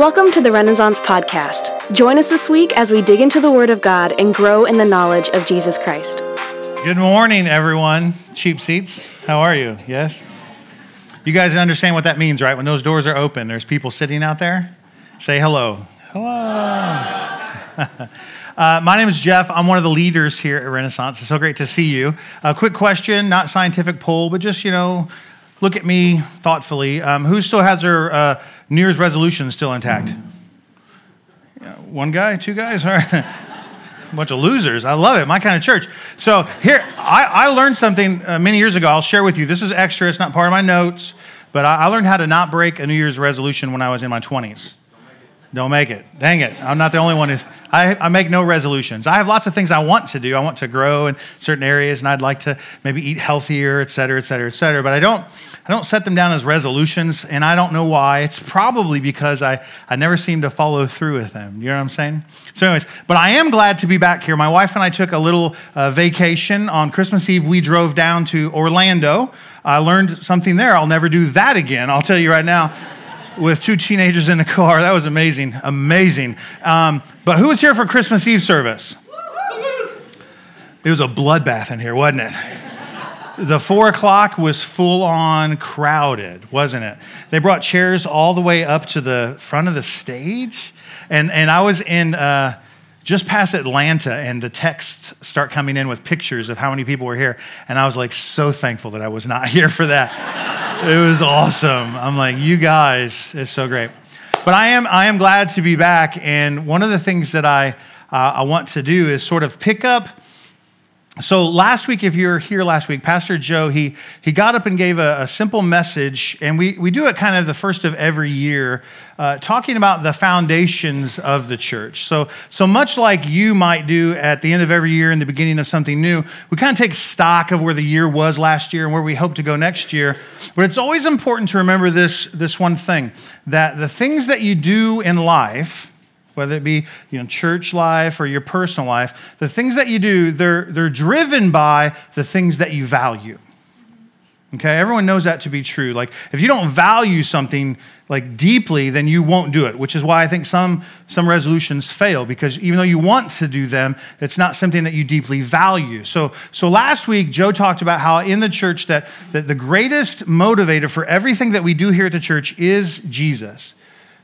Welcome to the Renaissance Podcast. Join us this week as we dig into the Word of God and grow in the knowledge of Jesus Christ. Good morning, everyone. Cheap seats, how are you? Yes? You guys understand what that means, right? When those doors are open, there's people sitting out there. Say hello. Hello. uh, my name is Jeff. I'm one of the leaders here at Renaissance. It's so great to see you. A quick question, not scientific poll, but just, you know, look at me thoughtfully. Um, who still has their uh, New Year's resolution is still intact? Yeah, one guy, two guys? All right. A bunch of losers. I love it. My kind of church. So here, I, I learned something uh, many years ago. I'll share with you. This is extra. It's not part of my notes, but I, I learned how to not break a New Year's resolution when I was in my 20s. Don't make it. Dang it. I'm not the only one who's. I, I, make no resolutions. I have lots of things I want to do. I want to grow in certain areas, and I'd like to maybe eat healthier, et cetera, et cetera, et cetera. But I don't, I don't set them down as resolutions, and I don't know why. It's probably because I, I never seem to follow through with them. You know what I'm saying? So, anyways, but I am glad to be back here. My wife and I took a little uh, vacation on Christmas Eve. We drove down to Orlando. I learned something there. I'll never do that again. I'll tell you right now with two teenagers in the car. That was amazing, amazing. Um, but who was here for Christmas Eve service? It was a bloodbath in here, wasn't it? The four o'clock was full on crowded, wasn't it? They brought chairs all the way up to the front of the stage. And, and I was in uh, just past Atlanta, and the texts start coming in with pictures of how many people were here. And I was like so thankful that I was not here for that. It was awesome. I'm like, you guys, it's so great. But I am, I am glad to be back. And one of the things that I, uh, I want to do is sort of pick up so last week, if you were here last week, Pastor Joe, he, he got up and gave a, a simple message, and we, we do it kind of the first of every year, uh, talking about the foundations of the church. So, so much like you might do at the end of every year and the beginning of something new, we kind of take stock of where the year was last year and where we hope to go next year. But it's always important to remember this, this one thing, that the things that you do in life, whether it be you know, church life or your personal life, the things that you do, they're, they're driven by the things that you value. Okay, everyone knows that to be true. Like, if you don't value something like deeply, then you won't do it, which is why I think some, some resolutions fail because even though you want to do them, it's not something that you deeply value. So, so last week, Joe talked about how in the church that, that the greatest motivator for everything that we do here at the church is Jesus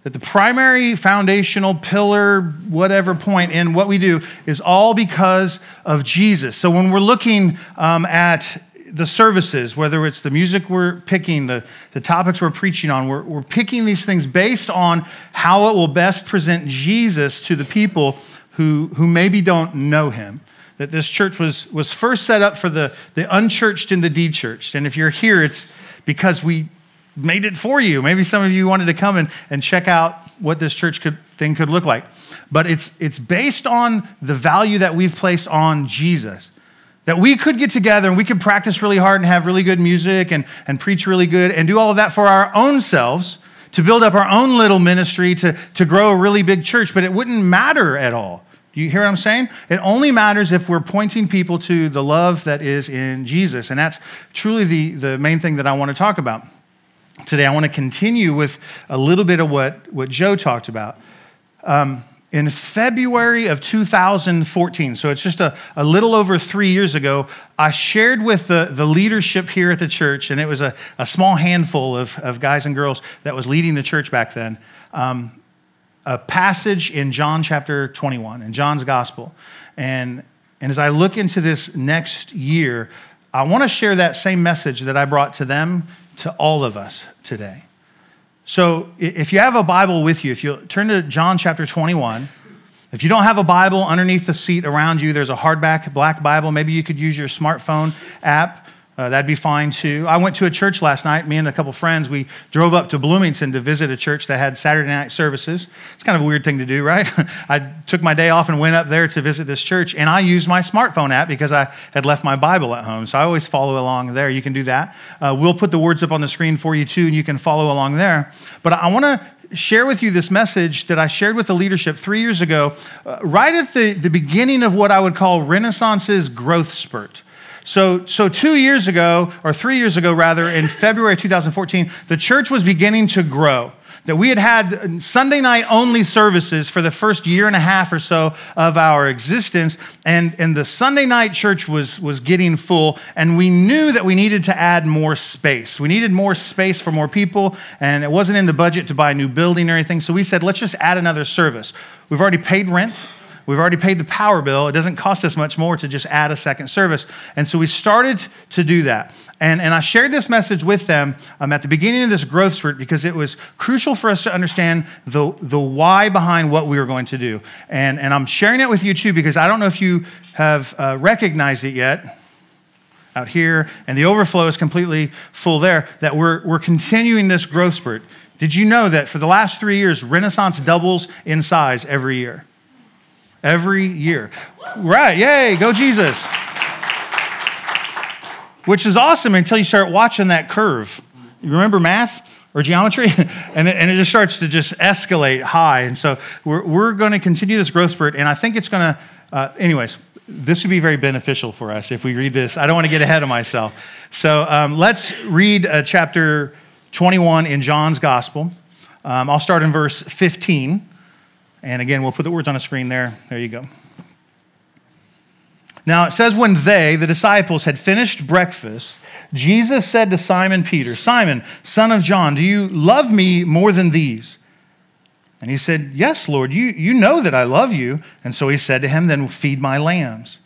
that the primary foundational pillar, whatever point in what we do is all because of Jesus. So when we're looking um, at the services, whether it's the music we're picking, the, the topics we're preaching on, we're, we're picking these things based on how it will best present Jesus to the people who, who maybe don't know him that this church was, was first set up for the, the unchurched and the de-churched. And if you're here, it's because we made it for you. Maybe some of you wanted to come and, and check out what this church could, thing could look like. But it's, it's based on the value that we've placed on Jesus. That we could get together and we could practice really hard and have really good music and, and preach really good and do all of that for our own selves to build up our own little ministry to, to grow a really big church, but it wouldn't matter at all. Do you hear what I'm saying? It only matters if we're pointing people to the love that is in Jesus. And that's truly the, the main thing that I want to talk about today, I want to continue with a little bit of what, what Joe talked about. Um, in February of 2014, so it's just a, a little over three years ago, I shared with the, the leadership here at the church, and it was a, a small handful of, of guys and girls that was leading the church back then, um, a passage in John chapter 21, in John's gospel. And, and as I look into this next year, I want to share that same message that I brought to them to all of us today. So if you have a Bible with you, if you turn to John chapter 21, if you don't have a Bible underneath the seat around you, there's a hardback black Bible. Maybe you could use your smartphone app uh, that'd be fine too. I went to a church last night. Me and a couple friends, we drove up to Bloomington to visit a church that had Saturday night services. It's kind of a weird thing to do, right? I took my day off and went up there to visit this church, and I used my smartphone app because I had left my Bible at home. So I always follow along there. You can do that. Uh, we'll put the words up on the screen for you too, and you can follow along there. But I want to share with you this message that I shared with the leadership three years ago, uh, right at the, the beginning of what I would call Renaissance's growth spurt. So, so two years ago, or three years ago rather, in February 2014, the church was beginning to grow. that we had had Sunday night only services for the first year and a half or so of our existence. And, and the Sunday night church was, was getting full. And we knew that we needed to add more space. We needed more space for more people. And it wasn't in the budget to buy a new building or anything. So we said, let's just add another service. We've already paid rent. We've already paid the power bill. It doesn't cost us much more to just add a second service. And so we started to do that. And, and I shared this message with them um, at the beginning of this growth spurt because it was crucial for us to understand the, the why behind what we were going to do. And, and I'm sharing it with you too because I don't know if you have uh, recognized it yet out here, and the overflow is completely full there, that we're, we're continuing this growth spurt. Did you know that for the last three years, Renaissance doubles in size every year? Every year. Right, yay, go Jesus which is awesome until you start watching that curve. You remember math? or geometry, and it, and it just starts to just escalate high. And so we're, we're going to continue this growth spurt, and I think it's going to, uh, anyways, this would be very beneficial for us if we read this. I don't want to get ahead of myself. So um, let's read uh, chapter 21 in John's Gospel. Um, I'll start in verse 15. And again, we'll put the words on the screen there. There you go. Now it says, when they, the disciples, had finished breakfast, Jesus said to Simon Peter, Simon, son of John, do you love me more than these? And he said, Yes, Lord, you, you know that I love you. And so he said to him, Then feed my lambs.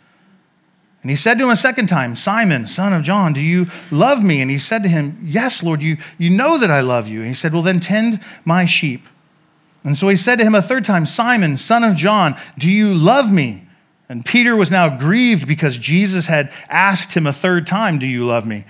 And he said to him a second time, Simon, son of John, do you love me? And he said to him, Yes, Lord, you, you know that I love you. And he said, Well, then tend my sheep. And so he said to him a third time, Simon, son of John, do you love me? And Peter was now grieved because Jesus had asked him a third time, Do you love me?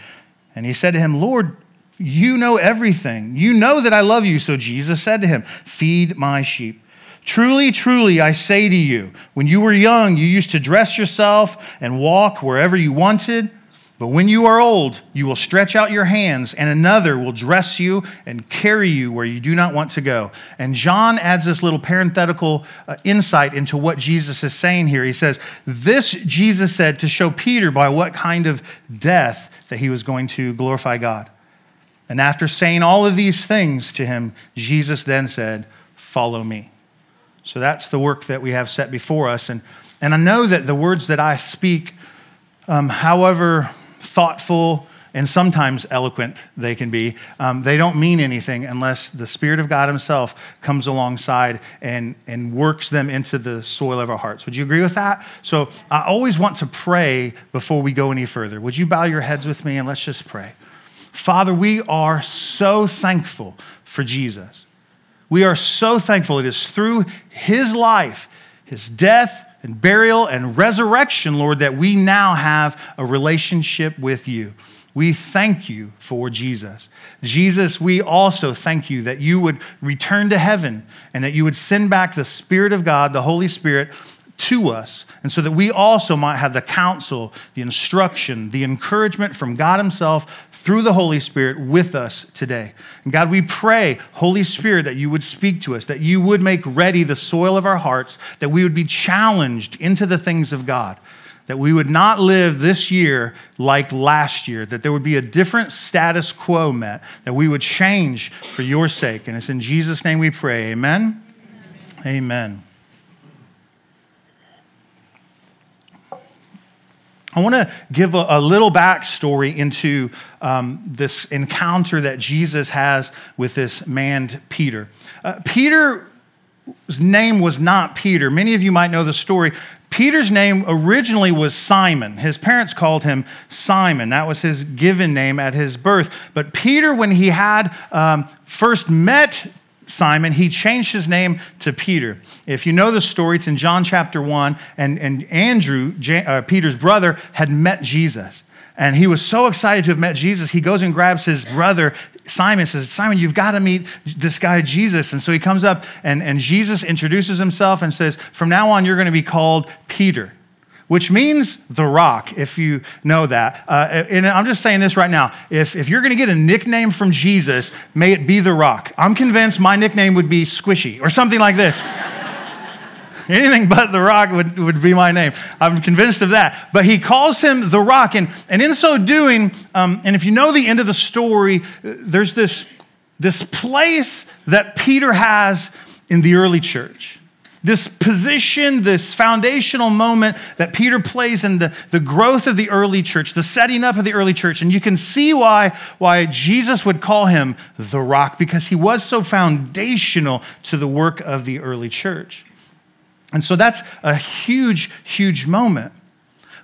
And he said to him, Lord, you know everything. You know that I love you. So Jesus said to him, Feed my sheep. Truly, truly, I say to you, when you were young, you used to dress yourself and walk wherever you wanted. But when you are old, you will stretch out your hands, and another will dress you and carry you where you do not want to go. And John adds this little parenthetical uh, insight into what Jesus is saying here. He says, This Jesus said to show Peter by what kind of death that he was going to glorify God. And after saying all of these things to him, Jesus then said, Follow me. So that's the work that we have set before us. And, and I know that the words that I speak, um, however thoughtful, and sometimes eloquent they can be, um, they don't mean anything unless the Spirit of God Himself comes alongside and, and works them into the soil of our hearts. Would you agree with that? So I always want to pray before we go any further. Would you bow your heads with me and let's just pray? Father, we are so thankful for Jesus. We are so thankful it is through His life, His death, and burial and resurrection, Lord, that we now have a relationship with you. We thank you for Jesus. Jesus, we also thank you that you would return to heaven and that you would send back the Spirit of God, the Holy Spirit, to us, and so that we also might have the counsel, the instruction, the encouragement from God Himself through the Holy Spirit with us today. And God, we pray, Holy Spirit, that you would speak to us, that you would make ready the soil of our hearts, that we would be challenged into the things of God, that we would not live this year like last year, that there would be a different status quo met, that we would change for your sake. And it's in Jesus' name we pray. Amen. Amen. Amen. I want to give a, a, little backstory into um, this encounter that Jesus has with this man, Peter. Uh, Peter's name was not Peter. Many of you might know the story. Peter's name originally was Simon. His parents called him Simon. That was his given name at his birth. But Peter, when he had um, first met Simon, he changed his name to Peter. If you know the story, it's in John chapter 1, and, and Andrew, uh, Peter's brother, had met Jesus. And he was so excited to have met Jesus, he goes and grabs his brother, Simon, says, Simon, you've got to meet this guy, Jesus. And so he comes up, and, and Jesus introduces himself and says, From now on, you're going to be called Peter which means the rock, if you know that. Uh, and I'm just saying this right now. If, if you're going to get a nickname from Jesus, may it be the rock. I'm convinced my nickname would be Squishy or something like this. Anything but the rock would, would be my name. I'm convinced of that. But he calls him the rock. And, and in so doing, um, and if you know the end of the story, there's this this place that Peter has in the early church. This position, this foundational moment that Peter plays in the, the growth of the early church, the setting up of the early church. And you can see why, why Jesus would call him the rock, because he was so foundational to the work of the early church. And so that's a huge, huge moment.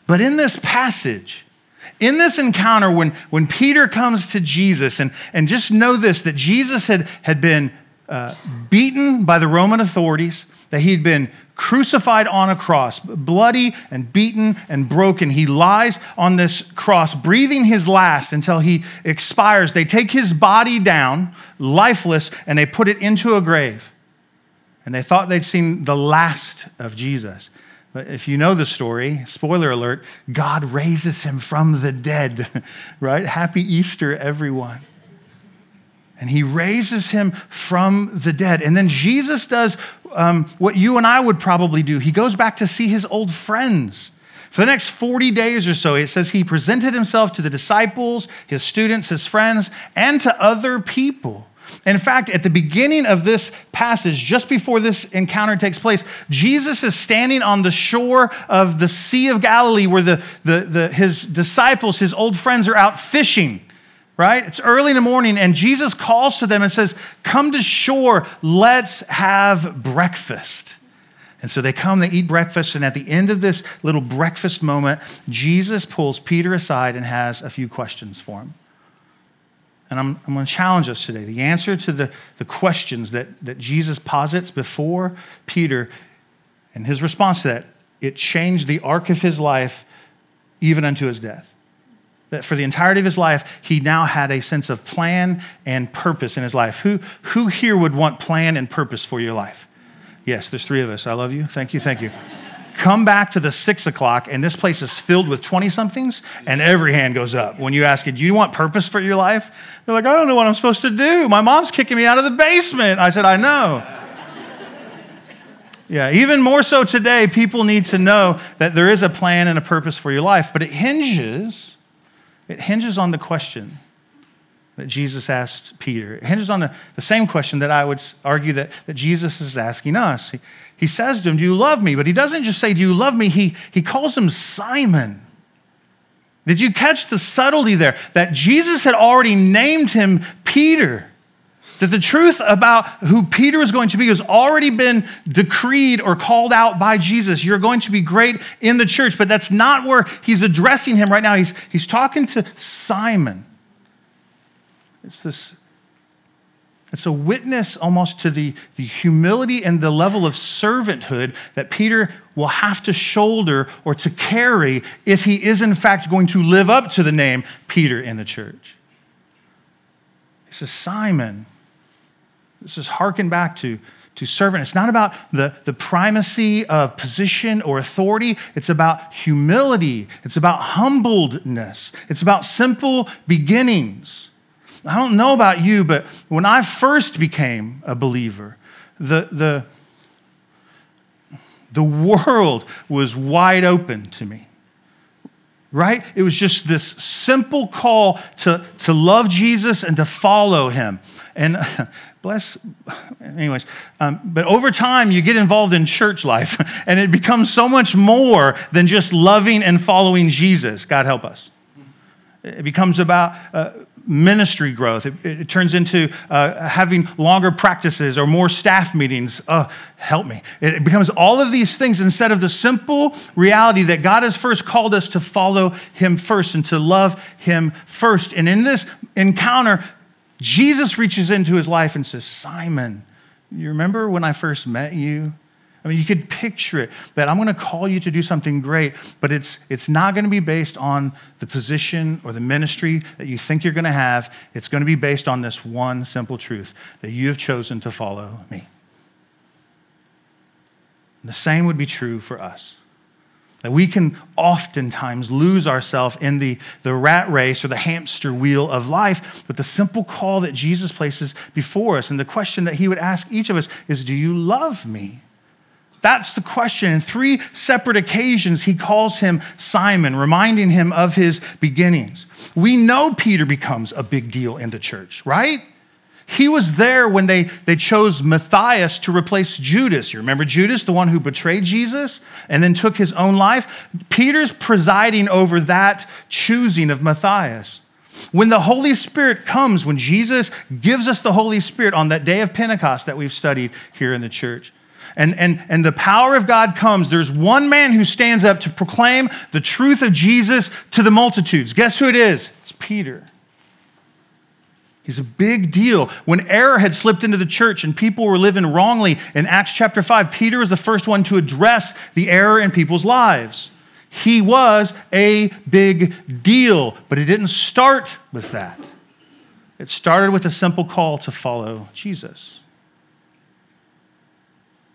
But in this passage, in this encounter, when, when Peter comes to Jesus, and, and just know this that Jesus had, had been uh, beaten by the Roman authorities, that he'd been crucified on a cross, bloody and beaten and broken. He lies on this cross, breathing his last until he expires. They take his body down, lifeless, and they put it into a grave. And they thought they'd seen the last of Jesus. But if you know the story, spoiler alert, God raises him from the dead, right? Happy Easter, everyone. And he raises him from the dead. And then Jesus does um, what you and I would probably do. He goes back to see his old friends. For the next 40 days or so, it says he presented himself to the disciples, his students, his friends, and to other people. In fact, at the beginning of this passage, just before this encounter takes place, Jesus is standing on the shore of the Sea of Galilee where the, the, the, his disciples, his old friends, are out fishing, right? It's early in the morning, and Jesus calls to them and says, Come to shore, let's have breakfast. And so they come, they eat breakfast, and at the end of this little breakfast moment, Jesus pulls Peter aside and has a few questions for him. And I'm, I'm going to challenge us today. The answer to the, the questions that, that Jesus posits before Peter and his response to that, it changed the arc of his life even unto his death. That for the entirety of his life, he now had a sense of plan and purpose in his life. Who, who here would want plan and purpose for your life? Yes, there's three of us. I love you. Thank you. Thank you. Come back to the six o'clock, and this place is filled with 20 somethings, and every hand goes up. When you ask it, Do you want purpose for your life? They're like, I don't know what I'm supposed to do. My mom's kicking me out of the basement. I said, I know. Yeah, even more so today, people need to know that there is a plan and a purpose for your life, but it hinges, it hinges on the question that Jesus asked Peter. It hinges on the, the same question that I would argue that, that Jesus is asking us. He, he says to him, Do you love me? But he doesn't just say, Do you love me? He, he calls him Simon. Did you catch the subtlety there? That Jesus had already named him Peter. That the truth about who Peter was going to be has already been decreed or called out by Jesus. You're going to be great in the church, but that's not where he's addressing him right now. He's, he's talking to Simon. It's this it's a witness almost to the, the humility and the level of servanthood that Peter will have to shoulder or to carry if he is, in fact, going to live up to the name Peter in the church. He says, Simon, this is harken back to, to servant. It's not about the, the primacy of position or authority, it's about humility, it's about humbledness, it's about simple beginnings. I don't know about you, but when I first became a believer, the, the, the world was wide open to me. Right? It was just this simple call to, to love Jesus and to follow him. And bless, anyways, um, but over time you get involved in church life and it becomes so much more than just loving and following Jesus. God help us. It becomes about uh, ministry growth. It, it turns into uh, having longer practices or more staff meetings. Oh, help me. It becomes all of these things instead of the simple reality that God has first called us to follow Him first and to love Him first. And in this encounter, Jesus reaches into his life and says, Simon, you remember when I first met you? I mean, you could picture it that I'm going to call you to do something great, but it's, it's not going to be based on the position or the ministry that you think you're going to have. It's going to be based on this one simple truth that you have chosen to follow me. And the same would be true for us. That we can oftentimes lose ourselves in the, the rat race or the hamster wheel of life, but the simple call that Jesus places before us and the question that he would ask each of us is Do you love me? That's the question. In three separate occasions, he calls him Simon, reminding him of his beginnings. We know Peter becomes a big deal in the church, right? He was there when they, they chose Matthias to replace Judas. You remember Judas, the one who betrayed Jesus and then took his own life? Peter's presiding over that choosing of Matthias. When the Holy Spirit comes, when Jesus gives us the Holy Spirit on that day of Pentecost that we've studied here in the church, and, and, and the power of God comes, there's one man who stands up to proclaim the truth of Jesus to the multitudes. Guess who it is? It's Peter. He's a big deal. When error had slipped into the church and people were living wrongly in Acts chapter 5, Peter was the first one to address the error in people's lives. He was a big deal, but it didn't start with that. It started with a simple call to follow Jesus.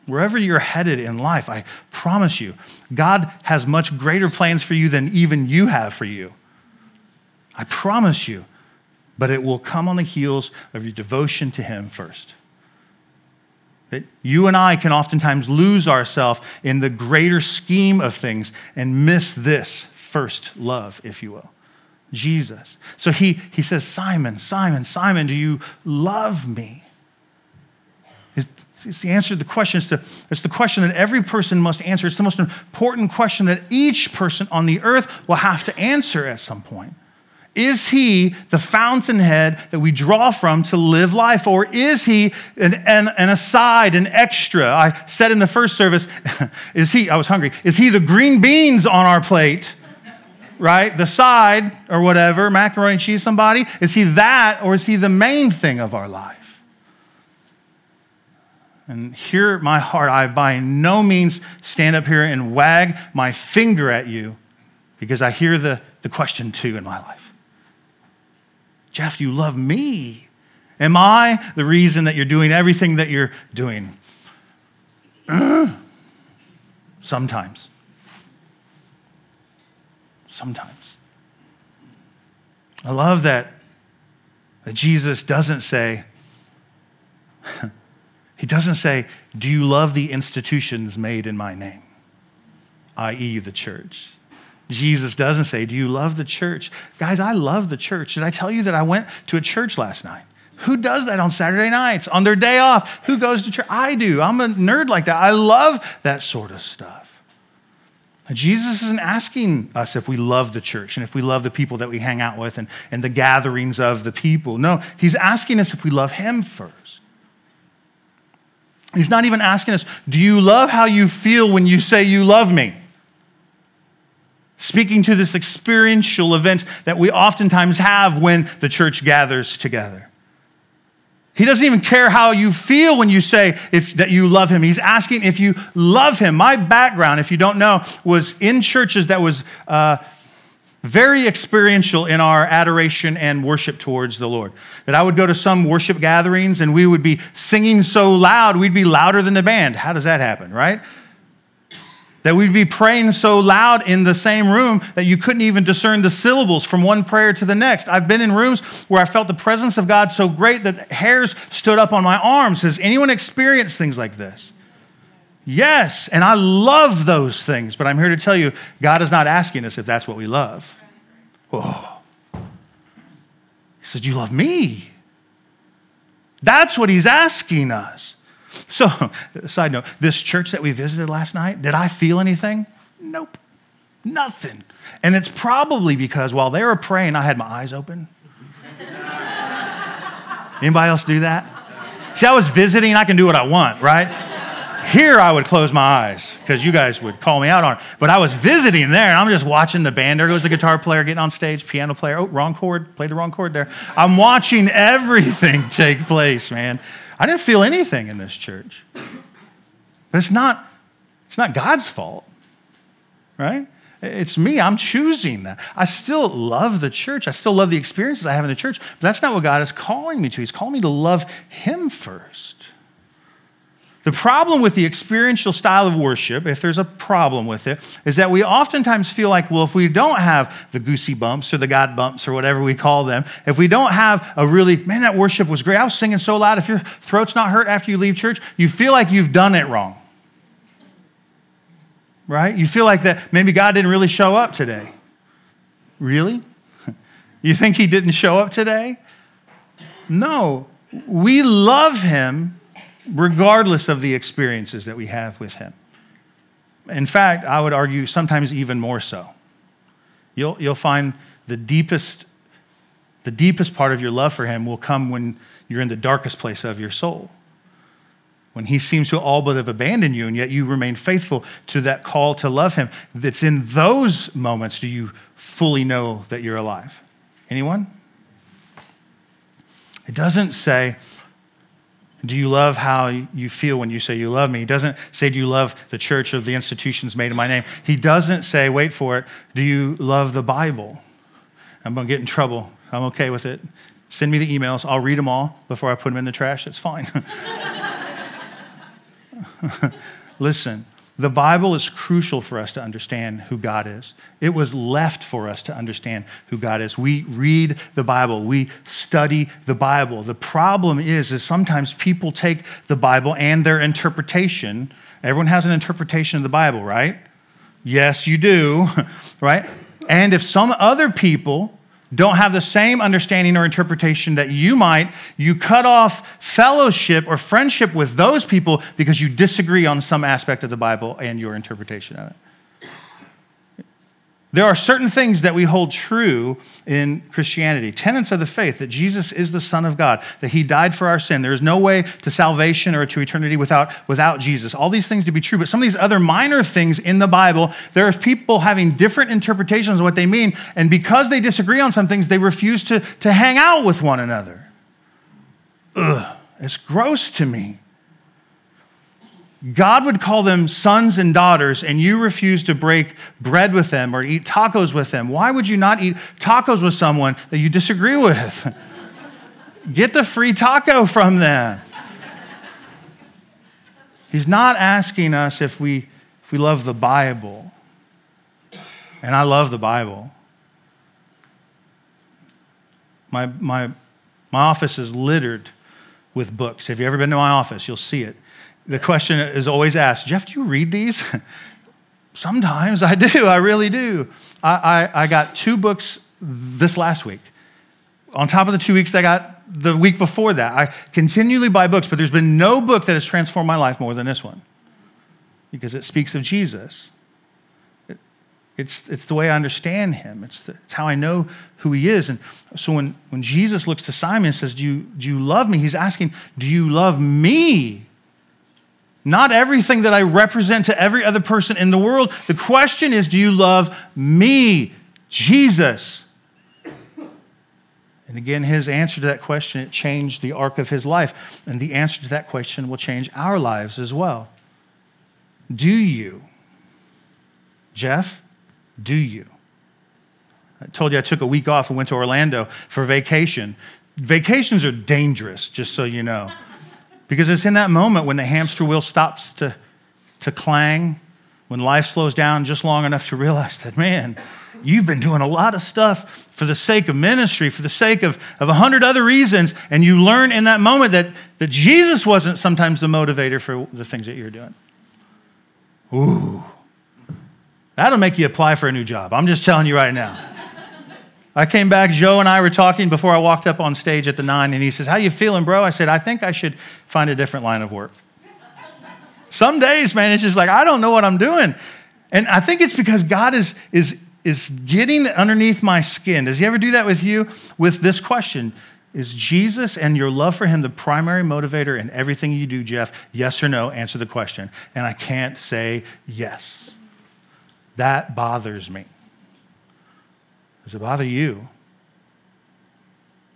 Wherever you're headed in life, I promise you, God has much greater plans for you than even you have for you. I promise you but it will come on the heels of your devotion to Him first. That you and I can oftentimes lose ourselves in the greater scheme of things and miss this first love, if you will. Jesus. So he, he says, Simon, Simon, Simon, do you love me? It's, it's the answer to the question. It's the, it's the question that every person must answer. It's the most important question that each person on the earth will have to answer at some point. Is he the fountainhead that we draw from to live life? Or is he an, an, an, aside, an extra? I said in the first service, is he, I was hungry, is he the green beans on our plate, right? The side or whatever, macaroni and cheese, somebody? Is he that or is he the main thing of our life? And hear my heart, I by no means stand up here and wag my finger at you because I hear the, the question too in my life. Jeff, you love me. Am I the reason that you're doing everything that you're doing? Uh, sometimes. Sometimes. I love that, that Jesus doesn't say, he doesn't say, Do you love the institutions made in my name, i.e., the church? Jesus doesn't say, Do you love the church? Guys, I love the church. Did I tell you that I went to a church last night? Who does that on Saturday nights, on their day off? Who goes to church? I do. I'm a nerd like that. I love that sort of stuff. Jesus isn't asking us if we love the church and if we love the people that we hang out with and, and the gatherings of the people. No, he's asking us if we love him first. He's not even asking us, Do you love how you feel when you say you love me? Speaking to this experiential event that we oftentimes have when the church gathers together. He doesn't even care how you feel when you say if, that you love him. He's asking if you love him. My background, if you don't know, was in churches that was uh, very experiential in our adoration and worship towards the Lord. That I would go to some worship gatherings and we would be singing so loud, we'd be louder than the band. How does that happen, right? That we'd be praying so loud in the same room that you couldn't even discern the syllables from one prayer to the next. I've been in rooms where I felt the presence of God so great that hairs stood up on my arms. Has anyone experienced things like this? Yes, and I love those things, but I'm here to tell you God is not asking us if that's what we love. Oh. He says, You love me. That's what he's asking us. So, side note, this church that we visited last night, did I feel anything? Nope, nothing. And it's probably because while they were praying, I had my eyes open. Anybody else do that? See, I was visiting, I can do what I want, right? Here I would close my eyes because you guys would call me out on it. But I was visiting there and I'm just watching the band. There goes the guitar player getting on stage, piano player. Oh, wrong chord. Played the wrong chord there. I'm watching everything take place, man. I didn't feel anything in this church. But it's not, it's not God's fault, right? It's me. I'm choosing that. I still love the church. I still love the experiences I have in the church, but that's not what God is calling me to. He's calling me to love Him first. The problem with the experiential style of worship, if there's a problem with it, is that we oftentimes feel like, well, if we don't have the goosey bumps or the God bumps or whatever we call them, if we don't have a really, man, that worship was great. I was singing so loud. If your throat's not hurt after you leave church, you feel like you've done it wrong. Right? You feel like that maybe God didn't really show up today. Really? You think he didn't show up today? No, we love him regardless of the experiences that we have with him. In fact, I would argue sometimes even more so. You'll, you'll find the deepest, the deepest part of your love for him will come when you're in the darkest place of your soul. When he seems to all but have abandoned you, and yet you remain faithful to that call to love him. That's in those moments do you fully know that you're alive. Anyone? It doesn't say, do you love how you feel when you say you love me? He doesn't say, Do you love the church or the institutions made in my name? He doesn't say, Wait for it, do you love the Bible? I'm going to get in trouble. I'm okay with it. Send me the emails. I'll read them all before I put them in the trash. That's fine. Listen, the Bible is crucial for us to understand who God is. It was left for us to understand who God is. We read the Bible, we study the Bible. The problem is is sometimes people take the Bible and their interpretation. Everyone has an interpretation of the Bible, right? Yes, you do, right? And if some other people don't have the same understanding or interpretation that you might, you cut off fellowship or friendship with those people because you disagree on some aspect of the Bible and your interpretation of it. There are certain things that we hold true in Christianity tenets of the faith that Jesus is the Son of God, that He died for our sin. There is no way to salvation or to eternity without, without Jesus. All these things to be true, but some of these other minor things in the Bible, there are people having different interpretations of what they mean, and because they disagree on some things, they refuse to, to hang out with one another. Ugh, it's gross to me. God would call them sons and daughters, and you refuse to break bread with them or eat tacos with them. Why would you not eat tacos with someone that you disagree with? Get the free taco from them. He's not asking us if we, if we love the Bible. And I love the Bible. My, my, my office is littered with books. Have you ever been to my office? You'll see it the question is always asked Jeff, do you read these? Sometimes I do, I really do. I, I, I, got two books this last week. On top of the two weeks I got the week before that. I continually buy books, but there's been no book that has transformed my life more than this one because it speaks of Jesus. It, it's, it's the way I understand him, it's, the, it's how I know who he is. And so when, when Jesus looks to Simon and says, do you, do you love me? He's asking, Do you love me? Not everything that I represent to every other person in the world. The question is do you love me, Jesus? And again, his answer to that question, it changed the arc of his life. And the answer to that question will change our lives as well. Do you? Jeff, do you? I told you I took a week off and went to Orlando for vacation. Vacations are dangerous, just so you know. Because it's in that moment when the hamster wheel stops to, to clang, when life slows down just long enough to realize that, man, you've been doing a lot of stuff for the sake of ministry, for the sake of, a hundred other reasons, and you learn in that moment that, that Jesus wasn't sometimes the motivator for the things that you're doing. Ooh, that'll make you apply for a new job. I'm just telling you right now. I came back, Joe and I were talking before I walked up on stage at the nine, and he says, How you feeling, bro? I said, I think I should find a different line of work. Some days, man, it's just like, I don't know what I'm doing. And I think it's because God is, is, is getting underneath my skin. Does he ever do that with you? With this question Is Jesus and your love for him the primary motivator in everything you do, Jeff? Yes or no? Answer the question. And I can't say yes. That bothers me. Does it bother you?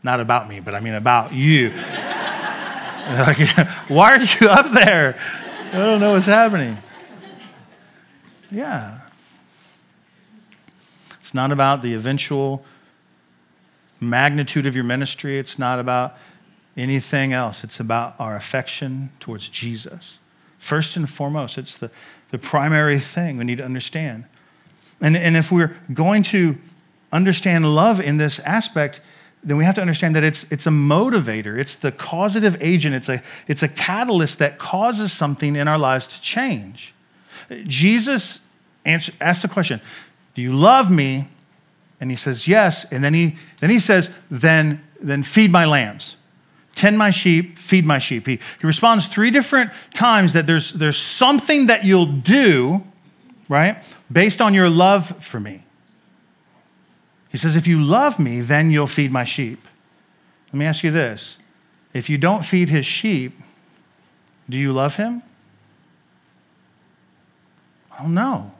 Not about me, but I mean about you. like, why are you up there? I don't know what's happening. Yeah. It's not about the eventual magnitude of your ministry. It's not about anything else. It's about our affection towards Jesus. First and foremost, it's the, the primary thing we need to understand. And, and if we're going to understand love in this aspect, then we have to understand that it's, it's a motivator, it's the causative agent, it's a, it's a catalyst that causes something in our lives to change. Jesus answer, asks the question, Do you love me? And he says, Yes. And then he, then he says, then, then feed my lambs. tend my sheep, feed my sheep. He, he responds three different times that there's, there's something that you'll do, right, based on your love for me. He says, if you love me, then you'll feed my sheep. Let me ask you this if you don't feed his sheep, do you love him? I don't know.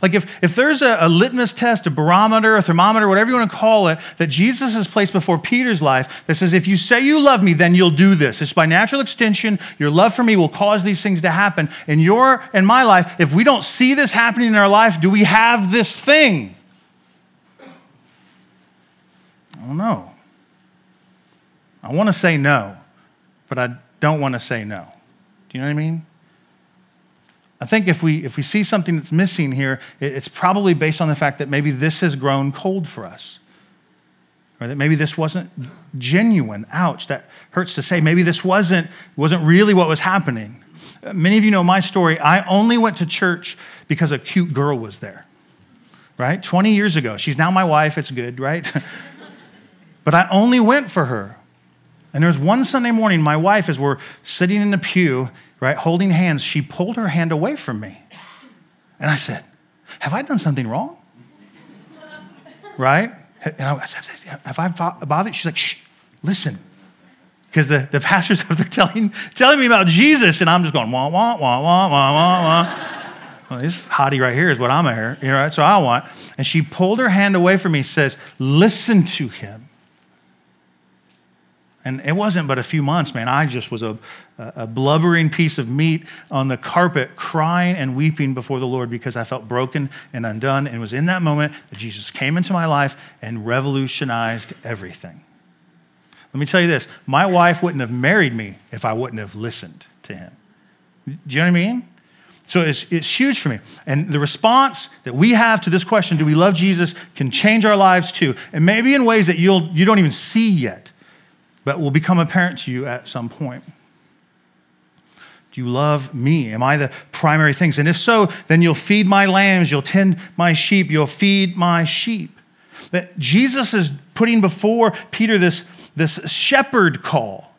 Like if, if there's a, a, litmus test, a barometer, a thermometer, whatever you want to call it, that Jesus has placed before Peter's life that says, if you say you love me, then you'll do this. It's by natural extension. Your love for me will cause these things to happen. In your and my life, if we don't see this happening in our life, do we have this thing? I don't know. I want to say no, but I don't want to say no. Do you know what I mean? I think if we, if we see something that's missing here, it's probably based on the fact that maybe this has grown cold for us. Or that maybe this wasn't genuine. Ouch, that hurts to say. Maybe this wasn't, wasn't really what was happening. Many of you know my story. I only went to church because a cute girl was there, right? 20 years ago. She's now my wife. It's good, right? but I only went for her. And there was one Sunday morning, my wife, as we're sitting in the pew, right, holding hands, she pulled her hand away from me. And I said, Have I done something wrong? right? And I said, Have I bothered? She's like, Shh, listen. Because the, the pastors are telling, telling me about Jesus, and I'm just going, wah, wah, wah, wah, wah, wah, wah. Well, this hottie right here is what I'm here, you know? So I want. And she pulled her hand away from me, says, Listen to him. And it wasn't but a few months, man. I just was a, a blubbering piece of meat on the carpet, crying and weeping before the Lord because I felt broken and undone. And it was in that moment that Jesus came into my life and revolutionized everything. Let me tell you this my wife wouldn't have married me if I wouldn't have listened to him. Do you know what I mean? So it's, it's huge for me. And the response that we have to this question, do we love Jesus, can change our lives too. And maybe in ways that you'll, you don't even see yet but will become apparent to you at some point. Do you love me? Am I the primary things? And if so, then you'll feed my lambs, you'll tend my sheep, you'll feed my sheep. That Jesus is putting before Peter this, this shepherd call.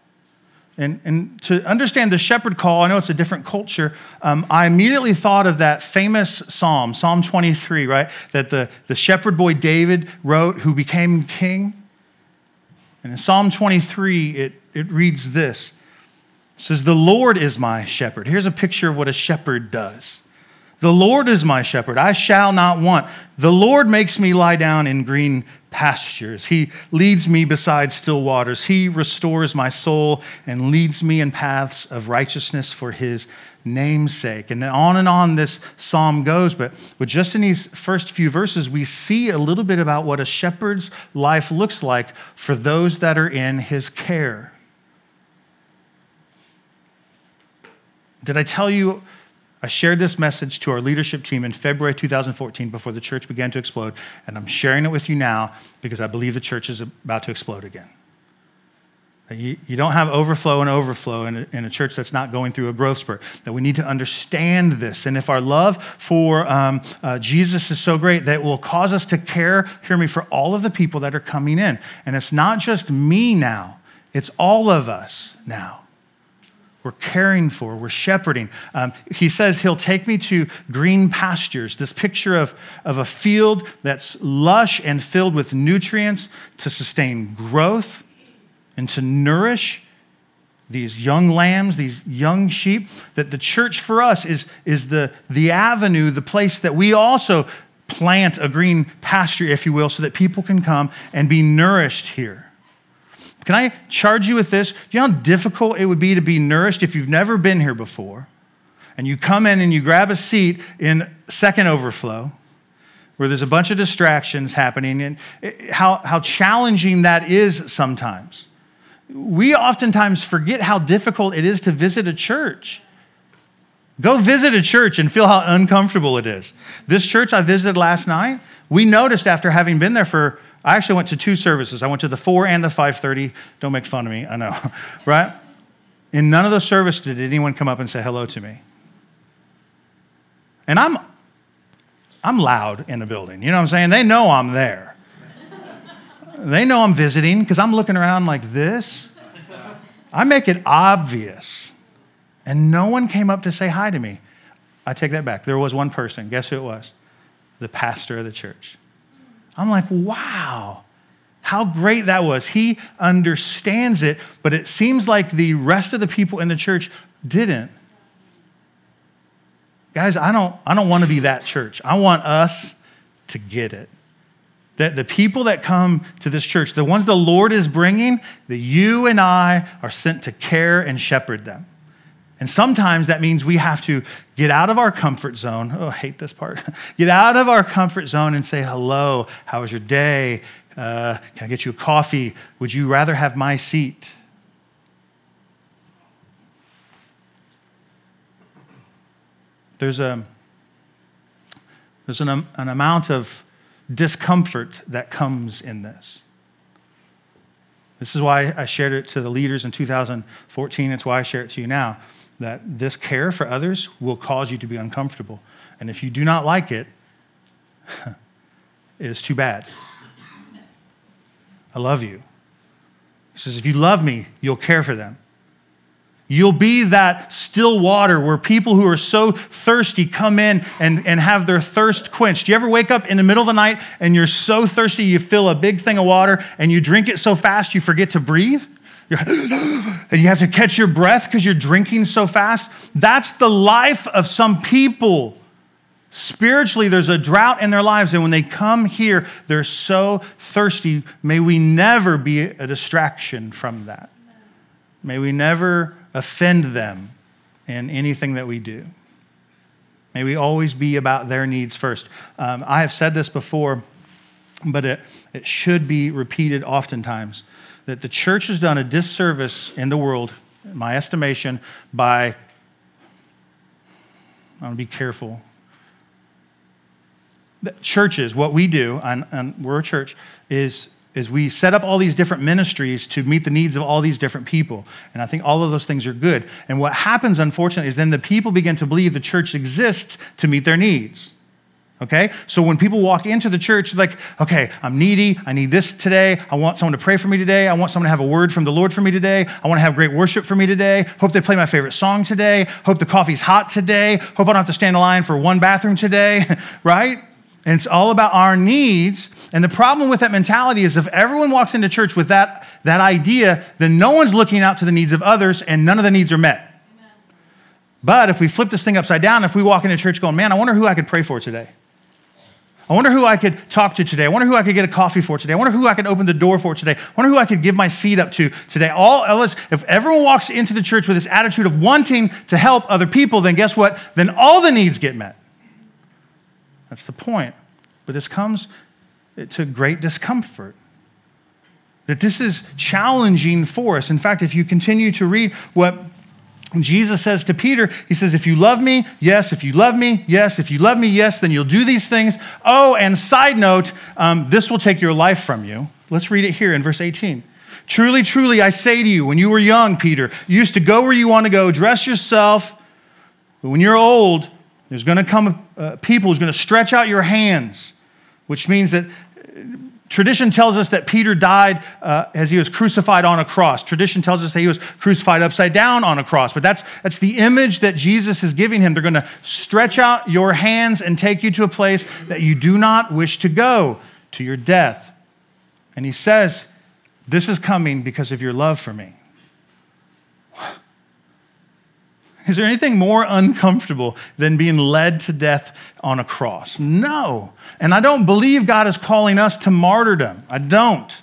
And, and to understand the shepherd call, I know it's a different culture. Um, I immediately thought of that famous psalm, Psalm 23, right? That the, the shepherd boy David wrote, who became king. And in Psalm 23, it, it reads this it says, The Lord is my shepherd. Here's a picture of what a shepherd does. The Lord is my shepherd. I shall not want. The Lord makes me lie down in green pastures. He leads me beside still waters. He restores my soul and leads me in paths of righteousness for his namesake. And on and on this psalm goes. But, just in these first few verses, we see a little bit about what a shepherd's life looks like for those that are in his care. Did I tell you? I shared this message to our leadership team in February 2014 before the church began to explode, and I'm sharing it with you now because I believe the church is about to explode again. You, you don't have overflow and overflow in a, in a, church that's not going through a growth spurt. That we need to understand this. And if our love for um, uh, Jesus is so great, that it will cause us to care, hear me, for all of the people that are coming in. And it's not just me now, it's all of us now. We're caring for, we're shepherding. Um, he says he'll take me to green pastures, this picture of, of a field that's lush and filled with nutrients to sustain growth and to nourish these young lambs, these young sheep, that the church for us is, is the, the avenue, the place that we also plant a green pasture, if you will, so that people can come and be nourished here. Can I charge you with this? Do you know how difficult it would be to be nourished if you've never been here before? And you come in and you grab a seat in second overflow where there's a bunch of distractions happening, and how, how challenging that is sometimes we oftentimes forget how difficult it is to visit a church. Go visit a church and feel how uncomfortable it is. This church I visited last night, we noticed after having been there for I actually went to two services. I went to the 4 and the 5:30. Don't make fun of me, I know. right? In none of those services did anyone come up and say hello to me. And I'm I'm loud in the building. You know what I'm saying? They know I'm there. They know I'm visiting because I'm looking around like this. I make it obvious. And no one came up to say hi to me. I take that back. There was one person. Guess who it was? The pastor of the church. I'm like, wow, how great that was. He understands it, but it seems like the rest of the people in the church didn't. Guys, I don't, I don't want to be that church. I want us to get it. That the people that come to this church, the ones the Lord is bringing, that you and I are sent to care and shepherd them. And sometimes that means we have to get out of our comfort zone. Oh, I hate this part. Get out of our comfort zone and say, hello, how was your day? Uh, can I get you a coffee? Would you rather have my seat? There's, a, there's an, an amount of discomfort that comes in this. This is why I shared it to the leaders in 2014. It's why I share it to you now that this care for others will cause you to be uncomfortable. And if you do not like it, it is too bad. I love you. He says, if you love me, you'll care for them. You'll be that still water where people who are so thirsty come in and, and have their thirst quenched. Do you ever wake up in the middle of the night and you're so thirsty you fill a big thing of water and you drink it so fast you forget to breathe? and you have to catch your breath because you're drinking so fast. That's the life of some people. Spiritually, there's a drought in their lives, and when they come here, they're so thirsty. May we never be a distraction from that. May we never offend them in anything that we do. May we always be about their needs first. Um, I have said this before, but it, it should be repeated oftentimes that the church has done a disservice in the world, in my estimation, by, I want to be careful. Churches, what we do, and, and we're a church, is is we set up all these different ministries to meet the needs of all these different people. And I think all of those things are good. And what happens, unfortunately, is then the people begin to believe the church exists to meet their needs. Okay? So when people walk into the church, like, okay, I'm needy. I need this today. I want someone to pray for me today. I want someone to have a word from the Lord for me today. I want to have great worship for me today. Hope they play my favorite song today. Hope the coffee's hot today. Hope I don't have to stand in line for one bathroom today, right? And it's all about our needs. And the problem with that mentality is if everyone walks into church with that, that idea, then no one's looking out to the needs of others and none of the needs are met. Amen. But if we flip this thing upside down, if we walk into church going, man, I wonder who I could pray for today. I wonder who I could talk to today. I wonder who I could get a coffee for today. I wonder who I could open the door for today. I wonder who I could give my seat up to today. All else, if everyone walks into the church with this attitude of wanting to help other people, then guess what? Then all the needs get met. That's the point. But this comes to great discomfort. That this is challenging for us. In fact, if you continue to read what Jesus says to Peter, He says, If you love me, yes. If you love me, yes. If you love me, yes, then you'll do these things. Oh, and side note, um, this will take your life from you. Let's read it here in verse 18. Truly, truly, I say to you, when you were young, Peter, you used to go where you want to go, dress yourself. But when you're old, there's going to come uh, people who's going to stretch out your hands, which means that Tradition tells us that Peter died uh, as he was crucified on a cross. Tradition tells us that he was crucified upside down on a cross. But that's, that's the image that Jesus is giving him. They're going to stretch out your hands and take you to a place that you do not wish to go, to your death. And he says, This is coming because of your love for me. Is there anything more uncomfortable than being led to death on a cross? No. And I don't believe God is calling us to martyrdom. I don't.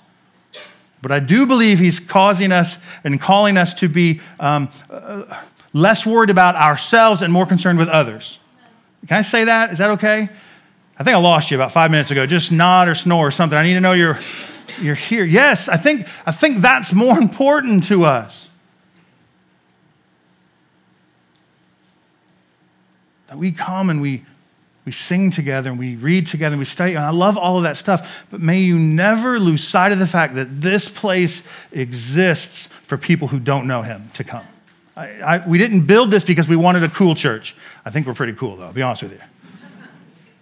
But I do believe He's causing us and calling us to be um, uh, less worried about ourselves and more concerned with others. Can I say that? Is that okay? I think I lost you about five minutes ago. Just nod or snore or something. I need to know you're, you're here. Yes, I think, I think that's more important to us. We come and we, we sing together and we read together and we study. And I love all of that stuff. But may you never lose sight of the fact that this place exists for people who don't know Him to come. I, I, we didn't build this because we wanted a cool church. I think we're pretty cool, though, I'll be honest with you.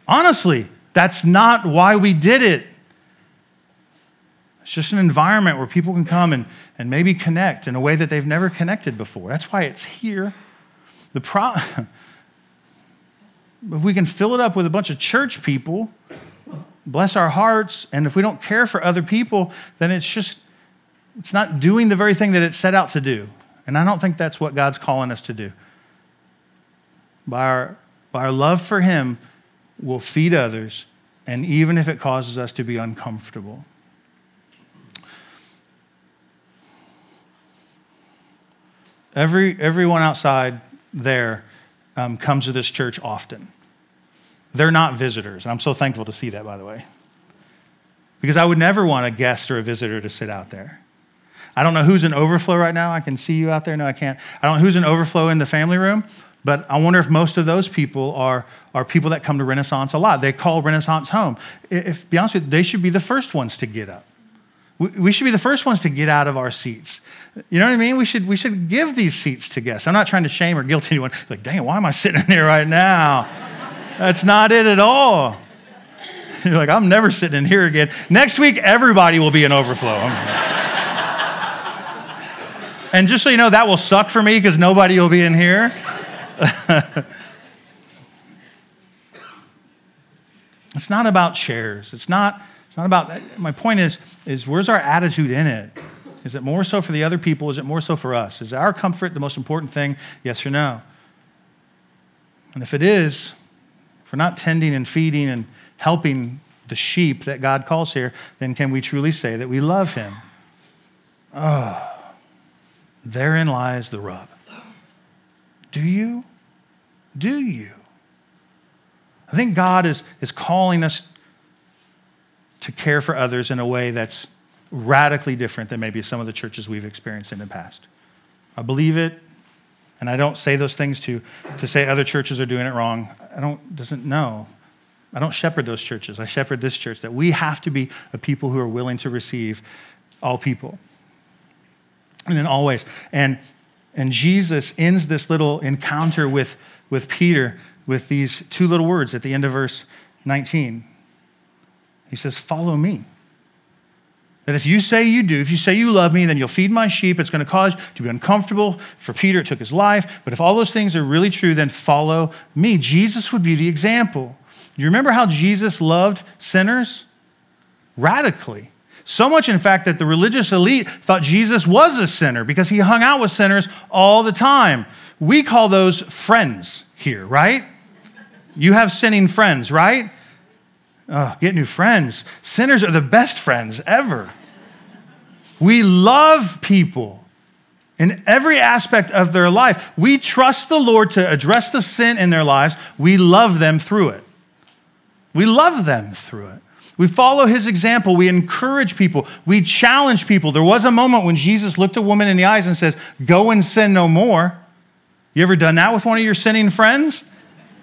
Honestly, that's not why we did it. It's just an environment where people can come and, and maybe connect in a way that they've never connected before. That's why it's here. The pro- if we can fill it up with a bunch of church people, bless our hearts, and if we don't care for other people, then it's just it's not doing the very thing that it set out to do. And I don't think that's what God's calling us to do. By our, by our love for Him, we'll feed others, and even if it causes us to be uncomfortable. Every, everyone outside there um, comes to this church often. They're not visitors. And I'm so thankful to see that, by the way. Because I would never want a guest or a visitor to sit out there. I don't know who's in overflow right now. I can see you out there. No, I can't. I don't know who's in overflow in the family room, but I wonder if most of those people are, are people that come to Renaissance a lot. They call Renaissance home. If, be honest with you, they should be the first ones to get up. We, should be the first ones to get out of our seats. You know what I mean? We should, we should give these seats to guests. I'm not trying to shame or guilt anyone. Like, dang, why am I sitting in here right now? That's not it at all. You're like, I'm never sitting in here again. Next week, everybody will be in overflow. and just so you know, that will suck for me because nobody will be in here. it's not about chairs. It's not, it's not about that. My point is, is where's our attitude in it? Is it more so for the other people? Is it more so for us? Is our comfort the most important thing? Yes or no? And if it is, if we're not tending and feeding and helping the sheep that God calls here, then can we truly say that we love him? Oh, therein lies the rub. Do you? Do you? I think God is, is calling us to care for others in a way that's radically different than maybe some of the churches we've experienced in the past. I believe it, and I don't say those things to, to say other churches are doing it wrong. I don't, doesn't know. I don't shepherd those churches. I shepherd this church that we have to be a people who are willing to receive all people. And then always. And, and Jesus ends this little encounter with, with Peter with these two little words at the end of verse 19. He says, Follow me. That if you say you do, if you say you love me, then you'll feed my sheep. It's going to cause you to be uncomfortable. For Peter, it took his life. But if all those things are really true, then follow me. Jesus would be the example. You remember how Jesus loved sinners? Radically. So much, in fact, that the religious elite thought Jesus was a sinner because he hung out with sinners all the time. We call those friends here, right? You have sinning friends, right? Oh, get new friends. Sinners are the best friends ever. We love people in every aspect of their life. We trust the Lord to address the sin in their lives. We love them through it. We love them through it. We follow his example. We encourage people. We challenge people. There was a moment when Jesus looked a woman in the eyes and says, Go and sin no more. You ever done that with one of your sinning friends?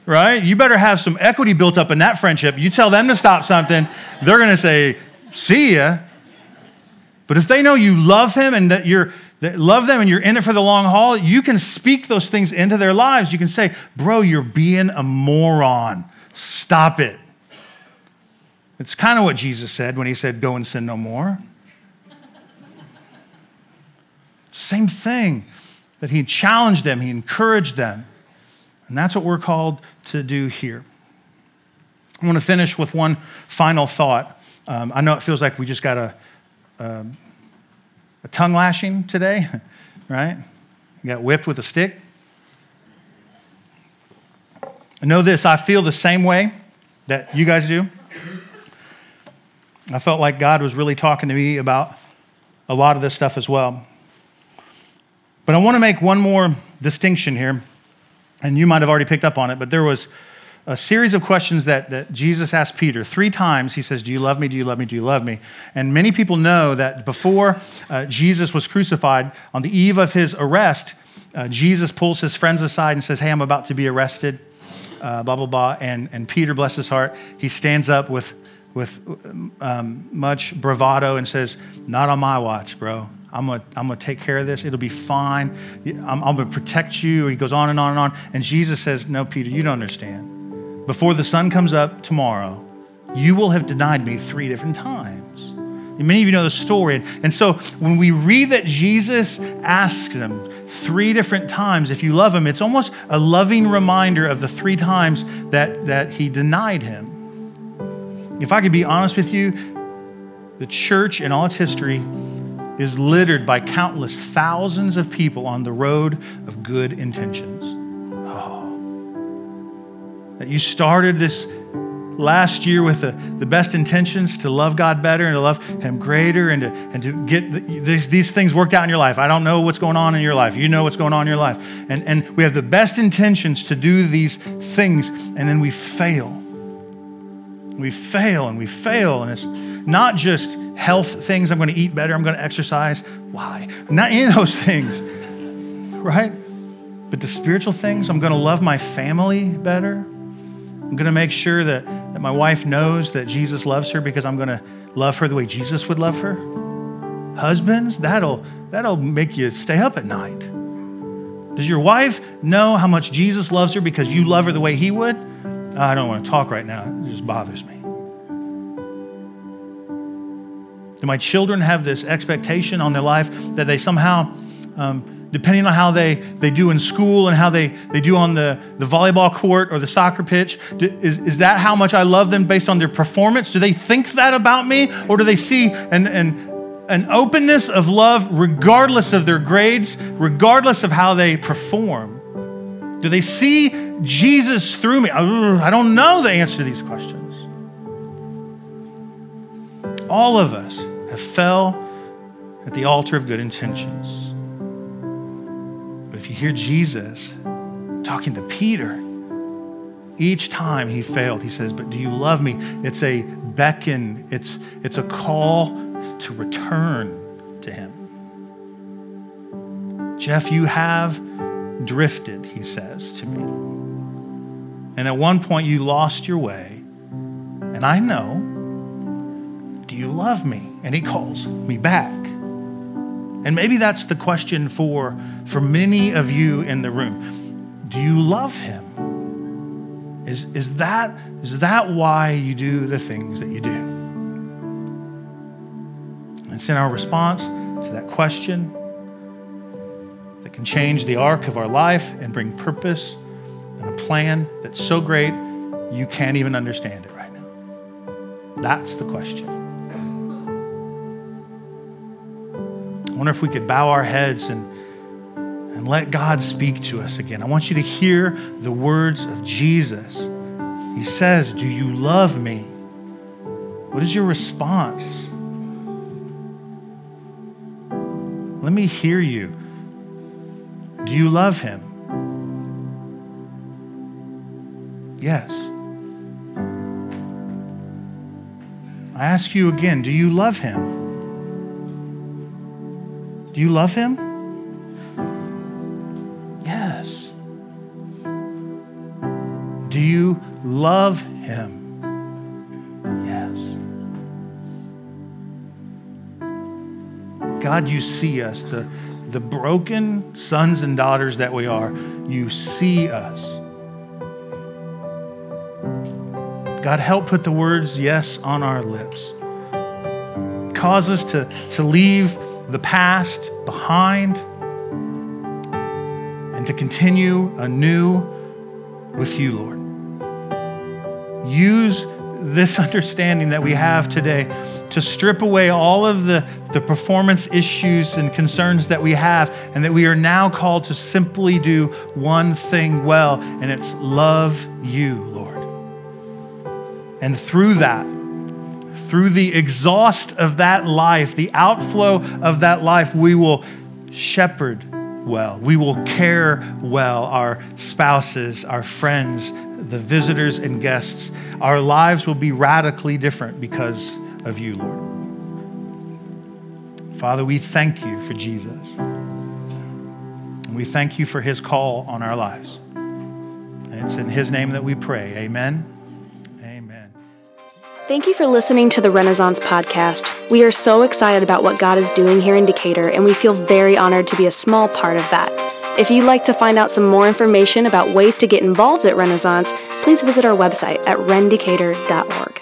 Right? You better have some equity built up in that friendship. You tell them to stop something, they're going to say, see ya. But if they know you love him and that you're that love them and you're in it for the long haul, you can speak those things into their lives. You can say, bro, you're being a moron. Stop it. It's kind of what Jesus said when he said, go and sin no more. Same thing that he challenged them, he encouraged them. And that's what we're called to do here. I want to finish with one final thought. Um, I know it feels like we just got a, a, a tongue lashing today, right? Got whipped with a stick. I know this, I feel the same way that you guys do. I felt like God was really talking to me about a lot of this stuff as well. But I want to make one more distinction here and you might have already picked up on it, but there was a series of questions that, that Jesus asked Peter. Three times he says, Do you love me? Do you love me? Do you love me? And many people know that before uh, Jesus was crucified, on the eve of his arrest, uh, Jesus pulls his friends aside and says, Hey, I'm about to be arrested, uh, blah, blah, blah. And, and Peter, bless his heart, he stands up with, with um, much bravado and says, Not on my watch, bro. I'm gonna, I'm gonna take care of this. It'll be fine. I'm, I'm gonna protect you. He goes on and on and on. And Jesus says, No, Peter, you don't understand. Before the sun comes up tomorrow, you will have denied me three different times. Many of you know the story. And so when we read that Jesus asks them three different times if you love him, it's almost a loving reminder of the three times that, that he denied him. If I could be honest with you, the church in all its history is littered by countless thousands of people on the road of good intentions. Oh. That you started this last year with the, the best intentions to love God better and to love Him greater and to, and to get the, these, these things worked out in your life. I don't know what's going on in your life. You know what's going on in your life. And, and we have the best intentions to do these things, and then we fail. We fail and we fail, and it's not just health things. I'm going to eat better. I'm going to exercise. Why? Not any of those things, right? But the spiritual things, I'm going to love my family better. I'm going to make sure that, that my wife knows that Jesus loves her because I'm going to love her the way Jesus would love her. Husbands, that'll, that'll make you stay up at night. Does your wife know how much Jesus loves her because you love her the way he would? I don't want to talk right now. It just bothers me. Do my children have this expectation on their life that they somehow um, depending on how they, they do in school and how they, they do on the, the volleyball court or the soccer pitch? Is, is that how much I love them based on their performance? Do they think that about me? Or do they see an, an, an openness of love regardless of their grades, regardless of how they perform? Do they see Jesus through me? I don't know the answer to these questions. All of us have fell at the altar of good intentions. But if you hear Jesus talking to Peter, each time he failed, he says, But do you love me? It's a beckon, it's, it's a call to return to him. Jeff, you have drifted, he says to me. And at one point, you lost your way. And I know. You love me? And he calls me back. And maybe that's the question for, for many of you in the room. Do you love him? Is, is, that, is that why you do the things that you do? And it's in our response to that question that can change the arc of our life and bring purpose and a plan that's so great you can't even understand it right now. That's the question. Wonder if we could bow our heads and, and let God speak to us again. I want you to hear the words of Jesus. He says, Do you love me? What is your response? Let me hear you. Do you love him? Yes. I ask you again, do you love him? Do you love him? Yes. Do you love him? Yes. God, you see us, the, the broken sons and daughters that we are. You see us. God, help put the words yes on our lips. Cause us to, to leave the past behind and to continue anew with you, Lord. Use this understanding that we have today to strip away all of the, the performance issues and concerns that we have, and that we are now called to simply do one thing well, and it's love you, Lord. And through that, through the exhaust of that life, the outflow of that life, we will shepherd well. We will care well our spouses, our friends, the visitors and guests. Our lives will be radically different because of you, Lord. Father, we thank you for Jesus. And we thank you for his call on our lives. And it's in his name that we pray. Amen. Thank you for listening to the Renaissance Podcast. We are so excited about what God is doing here in Decatur, and we feel very honored to be a small part of that. If you'd like to find out some more information about ways to get involved at Renaissance, please visit our website at rendecatur.org.